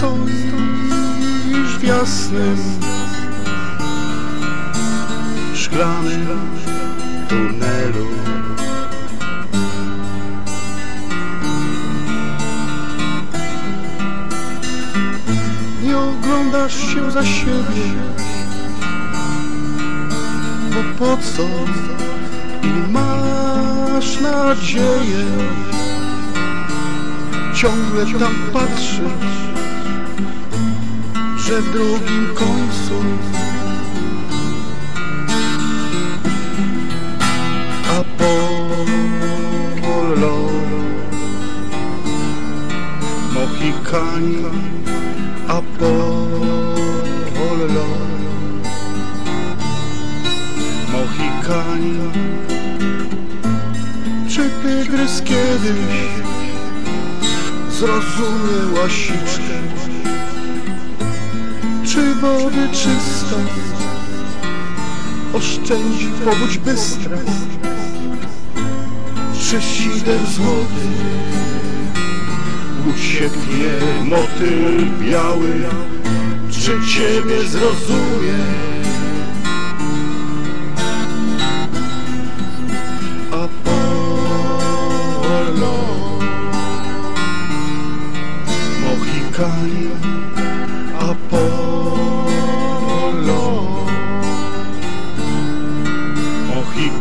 Stoisz w jasnym Szklanym tunelu. Nie oglądasz się za siebie. Bo po co? I masz nadzieję. Ciągle tam patrzysz Że w drugim końcu Apollo Mohikani Apollo Mohikani Czy tygrys kiedyś zrozumie łasiczkę? Wody czysta oszczędzi powódź bystra? Czy sider złoty ucieknie motyl biały? Czy ciebie zrozumie?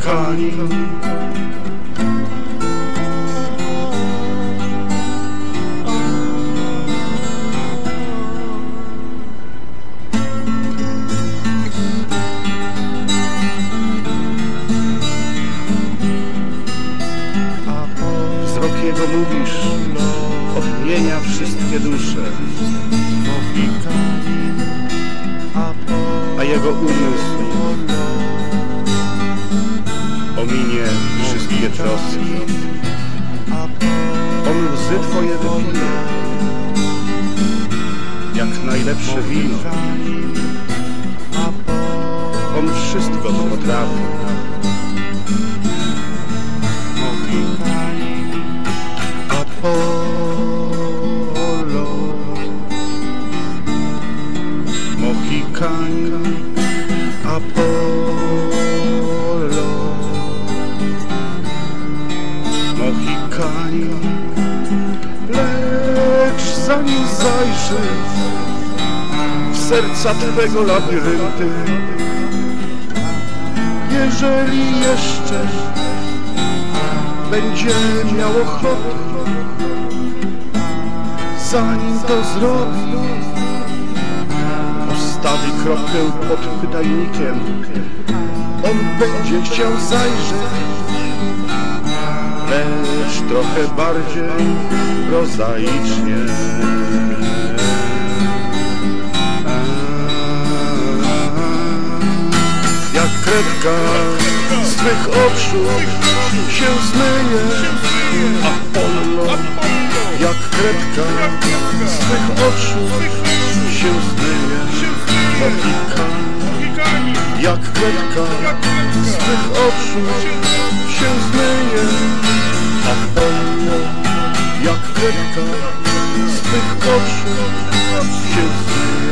Mohikani Wzrok jego mówisz, odmienia wszystkie dusze, a jego umysł troski. On łzy twoje wypije, jak najlepsze wino. On wszystko to potrafi. Zajrzysz w serca Twego labirynty. Jeżeli jeszcze będzie miał ochotę zanim to zrobi Postawi kropkę pod pytajnikiem. On będzie chciał zajrzeć Lecz trochę bardziej prozaicznie z twych oczu się zmyje. Apollo jak kredka. Z twych oczu się zmyje. Mohikan Jak kredka. Z twych oczu się zmyje. Apollo Jak kredka. Z twych oczu się zmyje